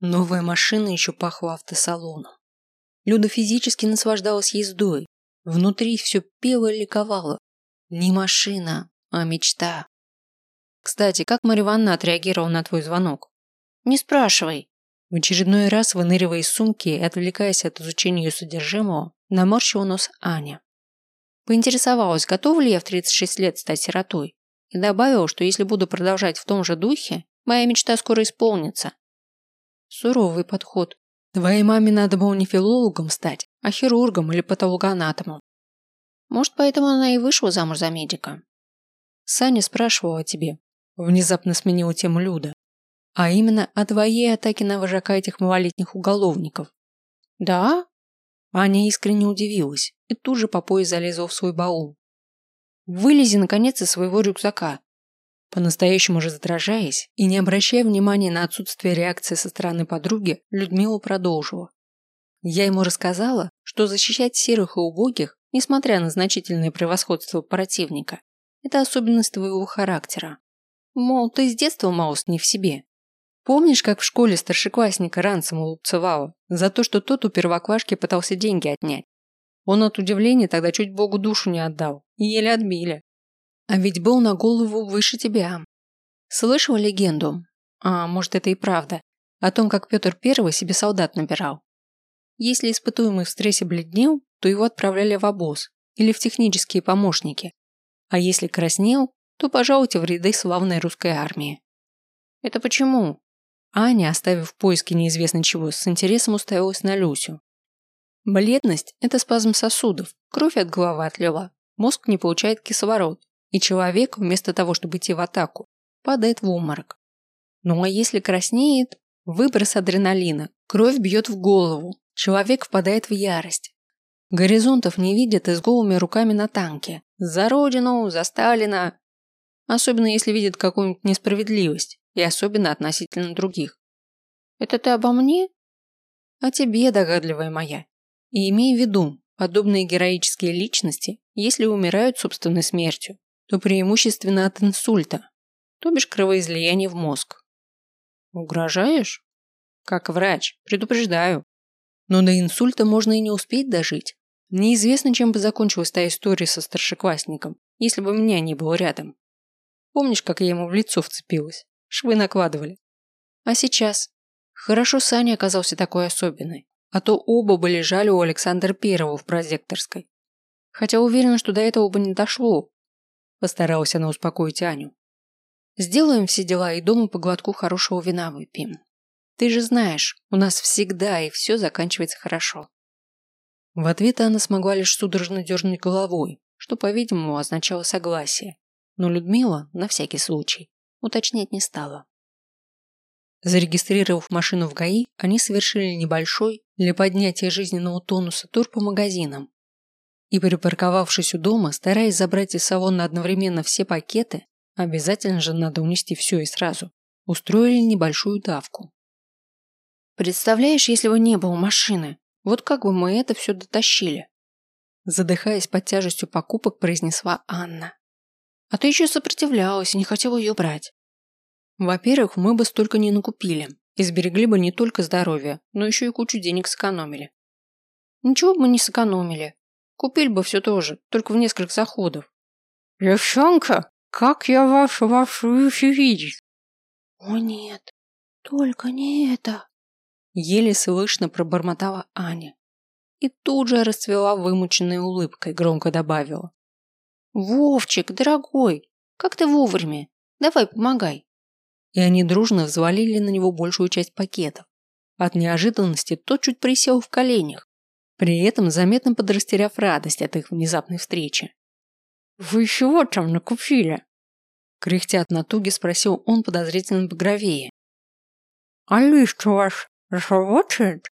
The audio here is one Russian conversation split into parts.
Новая машина еще пахла автосалоном. Люда физически наслаждалась ездой. Внутри все пело и ликовало. Не машина, а мечта. Кстати, как Марья Ивановна отреагировала на твой звонок? Не спрашивай. В очередной раз, выныривая из сумки и отвлекаясь от изучения ее содержимого, наморщила нос Аня. Поинтересовалась, готова ли я в 36 лет стать сиротой, и добавила, что если буду продолжать в том же духе, моя мечта скоро исполнится. Суровый подход. Твоей маме надо было не филологом стать, а хирургом или патологоанатомом. Может, поэтому она и вышла замуж за медика. Саня спрашивала о тебе. Внезапно сменила тему Люда. А именно о твоей атаке на вожака этих малолетних уголовников. Да? Аня искренне удивилась и тут же по пояс залезла в свой баул. Вылези, наконец, из своего рюкзака. По-настоящему же задрожаясь и не обращая внимания на отсутствие реакции со стороны подруги, Людмила продолжила. Я ему рассказала, что защищать серых и убогих, несмотря на значительное превосходство противника, это особенность твоего характера. Мол, ты с детства, Маус, не в себе. Помнишь, как в школе старшеклассника Ранцема лупцевала за то, что тот у первоклашки пытался деньги отнять? Он от удивления тогда чуть Богу душу не отдал. И еле отбили. А ведь был на голову выше тебя. Слышал легенду? А может, это и правда. О том, как Петр Первый себе солдат набирал. Если испытуемый в стрессе бледнел, то его отправляли в обоз или в технические помощники. А если краснел, то пожалуйте в ряды славной русской армии. Это почему? Аня, оставив в поиске неизвестно чего, с интересом уставилась на Люсю. Бледность – это спазм сосудов, кровь от головы отлила, мозг не получает кислород, и человек, вместо того, чтобы идти в атаку, падает в обморок. Ну а если краснеет, выброс адреналина, кровь бьет в голову, человек впадает в ярость. Горизонтов не видят и с голыми руками на танке. За родину, за Сталина. Особенно если видят какую-нибудь несправедливость и особенно относительно других. Это ты обо мне? О тебе, догадливая моя. И имей в виду, подобные героические личности, если умирают собственной смертью, то преимущественно от инсульта, то бишь кровоизлияния в мозг. Угрожаешь? Как врач, предупреждаю. Но до инсульта можно и не успеть дожить. Неизвестно, чем бы закончилась та история со старшеклассником, если бы меня не было рядом. Помнишь, как я ему в лицо вцепилась? Швы накладывали. А сейчас? Хорошо Саня оказался такой особенный. А то оба бы лежали у Александра Первого в прозекторской. Хотя уверена, что до этого бы не дошло. Постаралась она успокоить Аню. Сделаем все дела и дома по глотку хорошего вина выпьем. Ты же знаешь, у нас всегда и все заканчивается хорошо. В ответ Анна смогла лишь судорожно дернуть головой, что, по-видимому, означало согласие. Но Людмила, на всякий случай, уточнять не стала. Зарегистрировав машину в ГАИ, они совершили небольшой для поднятия жизненного тонуса тур по магазинам. И припарковавшись у дома, стараясь забрать из салона одновременно все пакеты, обязательно же надо унести все и сразу, устроили небольшую давку. «Представляешь, если бы не было машины, вот как бы мы это все дотащили?» Задыхаясь под тяжестью покупок, произнесла Анна. «А ты еще сопротивлялась и не хотела ее брать. Во-первых, мы бы столько не накупили и сберегли бы не только здоровье, но еще и кучу денег сэкономили. Ничего бы не сэкономили. Купили бы все тоже, только в несколько заходов. Девчонка, как я вашу вашу вещи видеть? О нет, только не это. Еле слышно пробормотала Аня. И тут же расцвела вымученной улыбкой, громко добавила. Вовчик, дорогой, как ты вовремя? Давай, помогай и они дружно взвалили на него большую часть пакетов. От неожиданности тот чуть присел в коленях, при этом заметно подрастеряв радость от их внезапной встречи. «Вы чего там накупили?» Кряхтя от натуги спросил он подозрительно багровее. «А лист ваш работает?»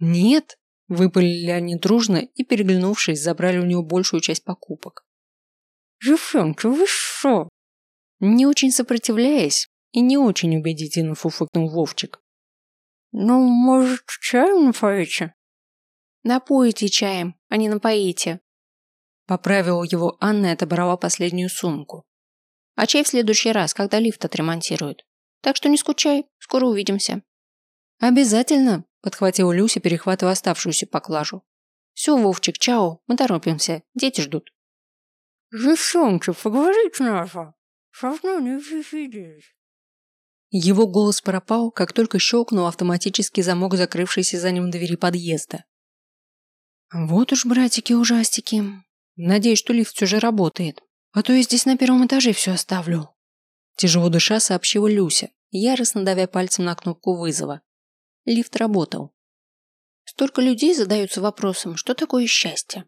«Нет», – выпалили они дружно и, переглянувшись, забрали у него большую часть покупок. «Девчонки, вы что?» Не очень сопротивляясь, и не очень убедительно фуфыкнул Вовчик. «Ну, может, чаем напоите?» «Напоите чаем, а не напоите». Поправила его Анна и отобрала последнюю сумку. «А чай в следующий раз, когда лифт отремонтируют. Так что не скучай, скоро увидимся». Обязательно, подхватила Люся, перехватывая оставшуюся поклажу. Все, Вовчик, чао, мы торопимся, дети ждут. Девчонки, поговорить надо. Давно не виделись. Его голос пропал, как только щелкнул автоматический замок, закрывшийся за ним двери подъезда. Вот уж, братики-ужастики. Надеюсь, что лифт все же работает. А то я здесь на первом этаже все оставлю. Тяжело душа сообщила Люся, яростно давя пальцем на кнопку вызова. Лифт работал. Столько людей задаются вопросом, что такое счастье.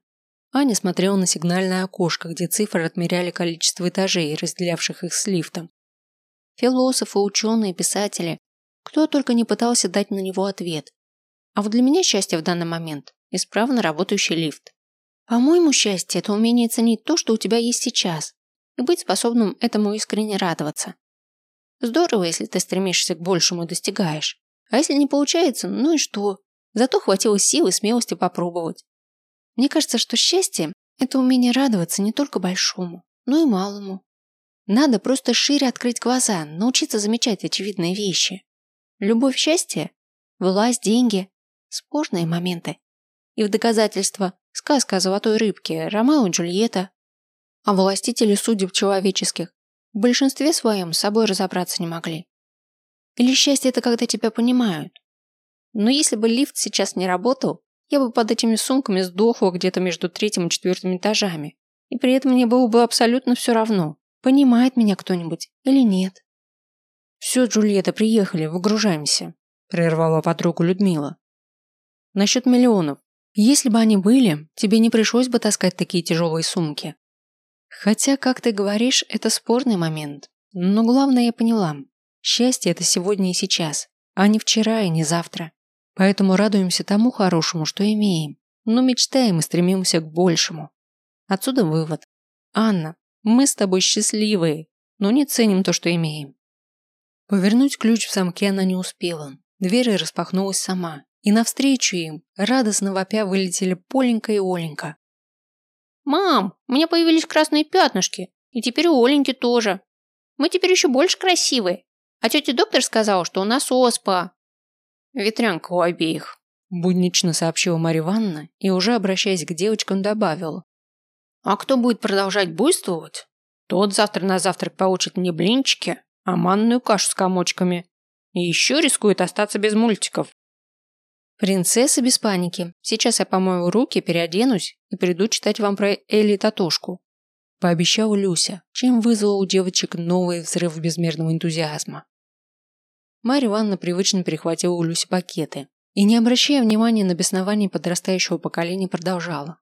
Аня смотрела на сигнальное окошко, где цифры отмеряли количество этажей, разделявших их с лифтом. Философы, ученые, писатели. Кто только не пытался дать на него ответ. А вот для меня счастье в данный момент – исправно работающий лифт. По-моему, счастье – это умение ценить то, что у тебя есть сейчас, и быть способным этому искренне радоваться. Здорово, если ты стремишься к большему и достигаешь. А если не получается, ну и что? Зато хватило сил и смелости попробовать. Мне кажется, что счастье – это умение радоваться не только большому, но и малому. Надо просто шире открыть глаза, научиться замечать очевидные вещи. Любовь, счастье, власть, деньги – спорные моменты. И в доказательство сказка о золотой рыбке, Ромео и Джульетта. А властители судеб человеческих в большинстве своем с собой разобраться не могли. Или счастье – это когда тебя понимают. Но если бы лифт сейчас не работал, я бы под этими сумками сдохла где-то между третьим и четвертым этажами. И при этом мне было бы абсолютно все равно, понимает меня кто-нибудь или нет. «Все, Джульетта, приехали, выгружаемся», – прервала подругу Людмила. «Насчет миллионов. Если бы они были, тебе не пришлось бы таскать такие тяжелые сумки. Хотя, как ты говоришь, это спорный момент. Но главное я поняла. Счастье – это сегодня и сейчас, а не вчера и не завтра. Поэтому радуемся тому хорошему, что имеем, но мечтаем и стремимся к большему. Отсюда вывод. Анна, мы с тобой счастливые, но не ценим то, что имеем. Повернуть ключ в замке она не успела. Дверь распахнулась сама, и навстречу им, радостно вопя, вылетели Поленька и Оленька. «Мам, у меня появились красные пятнышки, и теперь у Оленьки тоже. Мы теперь еще больше красивые. А тетя доктор сказала, что у нас оспа. Ветрянка у обеих. Буднично сообщила Марья Ивановна и уже обращаясь к девочкам добавила. А кто будет продолжать буйствовать, тот завтра на завтрак получит не блинчики, а манную кашу с комочками. И еще рискует остаться без мультиков. Принцесса без паники. Сейчас я помою руки, переоденусь и приду читать вам про Элли Татошку. Пообещала Люся, чем вызвала у девочек новый взрыв безмерного энтузиазма. Марья Ивановна привычно перехватила у Люси пакеты и, не обращая внимания на беснование подрастающего поколения, продолжала.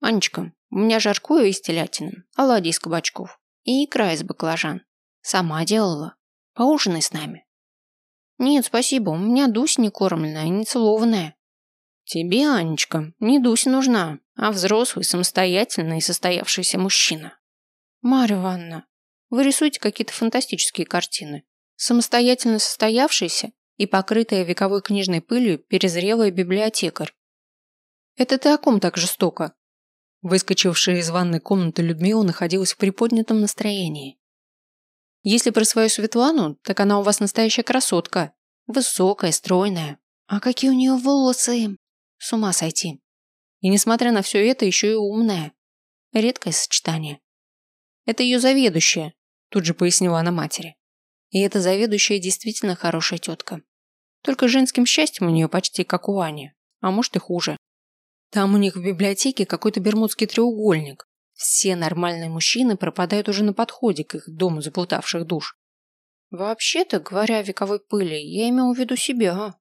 «Анечка, у меня жаркое из телятины, оладьи из кабачков и икра из баклажан. Сама делала. Поужинай с нами». «Нет, спасибо, у меня Дуся не кормленная, не целованная». «Тебе, Анечка, не Дуся нужна, а взрослый, самостоятельный и состоявшийся мужчина». «Марья Ивановна, вы рисуете какие-то фантастические картины самостоятельно состоявшийся и покрытая вековой книжной пылью перезрелая библиотекарь. «Это ты о ком так жестоко?» Выскочившая из ванной комнаты Людмила находилась в приподнятом настроении. «Если про свою Светлану, так она у вас настоящая красотка. Высокая, стройная. А какие у нее волосы! С ума сойти. И несмотря на все это, еще и умная. Редкое сочетание. Это ее заведующая, тут же пояснила она матери. И эта заведующая действительно хорошая тетка. Только женским счастьем у нее почти как у Ани, а может и хуже. Там у них в библиотеке какой-то бермудский треугольник. Все нормальные мужчины пропадают уже на подходе к их дому заплутавших душ. Вообще-то, говоря о вековой пыли, я имел в виду себя.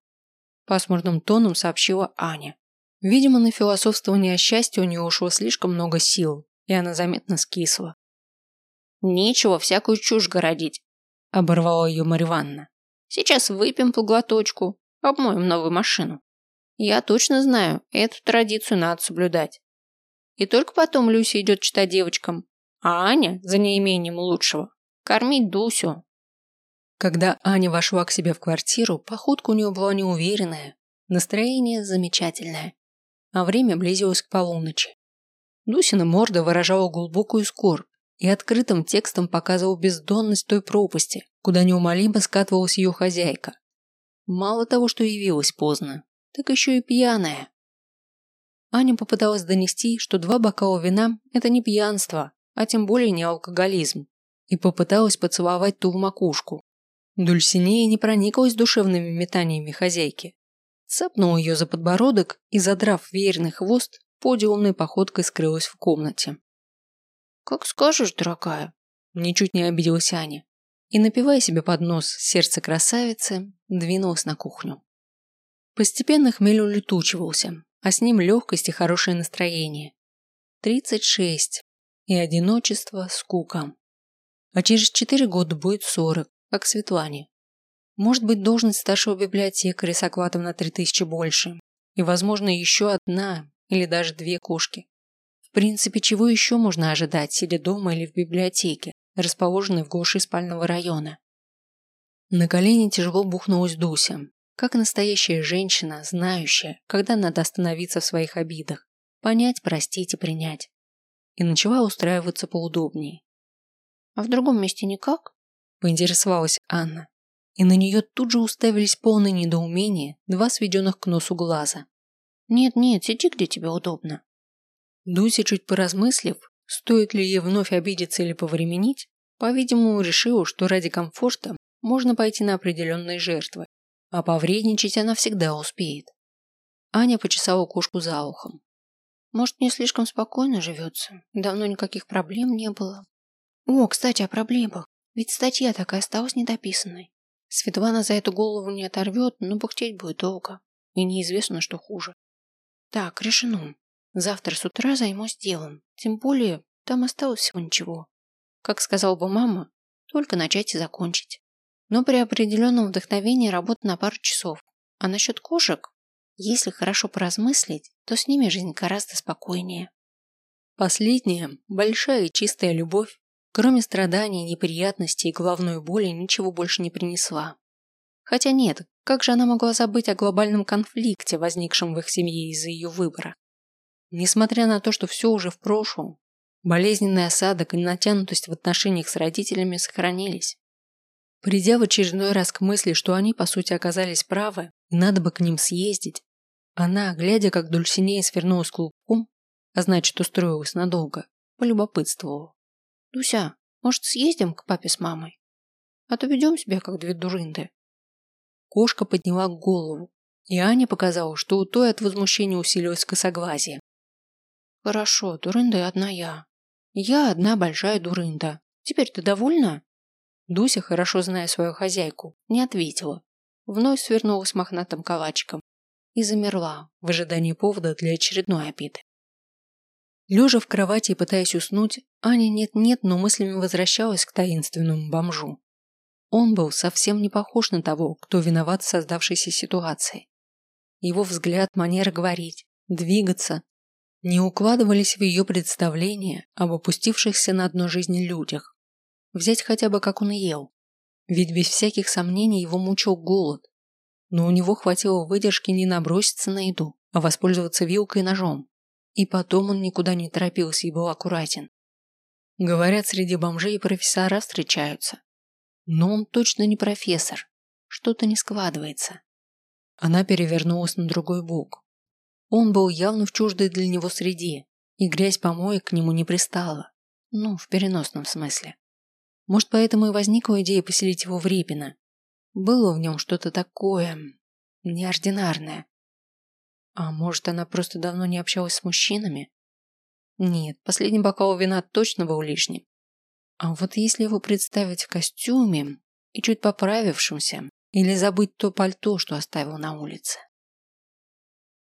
Пасмурным тоном сообщила Аня. Видимо, на философствование о счастье у нее ушло слишком много сил, и она заметно скисла. Нечего всякую чушь городить. – оборвала ее Марья. «Сейчас выпьем по глоточку, обмоем новую машину. Я точно знаю, эту традицию надо соблюдать. И только потом Люся идет читать девочкам, а Аня, за неимением лучшего, кормить Дусю». Когда Аня вошла к себе в квартиру, походка у нее была неуверенная, настроение замечательное, а время близилось к полуночи. Дусина морда выражала глубокую скорбь, и открытым текстом показывал бездонность той пропасти, куда неумолимо скатывалась ее хозяйка. Мало того, что явилась поздно, так еще и пьяная. Аня попыталась донести, что два бокала вина – это не пьянство, а тем более не алкоголизм, и попыталась поцеловать ту в макушку. Дульсинея не прониклась душевными метаниями хозяйки. Цапнула ее за подбородок и, задрав верный хвост, подиумной походкой скрылась в комнате. «Как скажешь, дорогая», – ничуть не обиделась Аня и, напивая себе под нос сердце красавицы, двинулась на кухню. Постепенно хмель улетучивался, а с ним легкость и хорошее настроение. Тридцать шесть. И одиночество, скука. А через четыре года будет сорок, как Светлане. Может быть, должность старшего библиотекаря с окладом на три тысячи больше. И, возможно, еще одна или даже две кошки. В принципе, чего еще можно ожидать, сидя дома или в библиотеке, расположенной в глуши спального района? На колени тяжело бухнулась Дуся, как настоящая женщина, знающая, когда надо остановиться в своих обидах, понять, простить и принять. И начала устраиваться поудобнее. «А в другом месте никак?» – поинтересовалась Анна. И на нее тут же уставились полные недоумения два сведенных к носу глаза. «Нет-нет, сиди, где тебе удобно». Дуся, чуть поразмыслив, стоит ли ей вновь обидеться или повременить, по-видимому, решила, что ради комфорта можно пойти на определенные жертвы а повредничать она всегда успеет. Аня почесала кошку за ухом. Может, мне слишком спокойно живется? Давно никаких проблем не было. О, кстати, о проблемах. Ведь статья такая осталась недописанной. Светлана за эту голову не оторвет, но пыхтеть будет долго. И неизвестно, что хуже. Так, решено. Завтра с утра займусь делом. Тем более, там осталось всего ничего. Как сказал бы мама, только начать и закончить. Но при определенном вдохновении работа на пару часов. А насчет кошек, если хорошо поразмыслить, то с ними жизнь гораздо спокойнее. Последняя, большая и чистая любовь, кроме страданий, неприятностей и головной боли, ничего больше не принесла. Хотя нет, как же она могла забыть о глобальном конфликте, возникшем в их семье из-за ее выбора? Несмотря на то, что все уже в прошлом, болезненный осадок и натянутость в отношениях с родителями сохранились. Придя в очередной раз к мысли, что они, по сути, оказались правы, надо бы к ним съездить, она, глядя, как Дульсинея свернулась клубком, а значит, устроилась надолго, полюбопытствовала. «Дуся, может, съездим к папе с мамой? А то ведем себя, как две дурынды». Кошка подняла голову, и Аня показала, что у той от возмущения усилилось косоглазие. «Хорошо, дурында одна я. Я одна большая дурында. Теперь ты довольна?» Дуся, хорошо зная свою хозяйку, не ответила. Вновь свернулась мохнатым калачиком и замерла в ожидании повода для очередной обиды. Лежа в кровати и пытаясь уснуть, Аня нет-нет, но мыслями возвращалась к таинственному бомжу. Он был совсем не похож на того, кто виноват в создавшейся ситуации. Его взгляд, манера говорить, двигаться не укладывались в ее представление об опустившихся на дно жизни людях. Взять хотя бы, как он ел. Ведь без всяких сомнений его мучил голод. Но у него хватило выдержки не наброситься на еду, а воспользоваться вилкой и ножом. И потом он никуда не торопился и был аккуратен. Говорят, среди бомжей профессора встречаются. Но он точно не профессор. Что-то не складывается. Она перевернулась на другой бок. Он был явно в чуждой для него среде, и грязь помоек к нему не пристала. Ну, в переносном смысле. Может, поэтому и возникла идея поселить его в Репино. Было в нем что-то такое... неординарное. А может, она просто давно не общалась с мужчинами? Нет, последний бокал вина точно был лишним. А вот если его представить в костюме и чуть поправившимся, или забыть то пальто, что оставил на улице.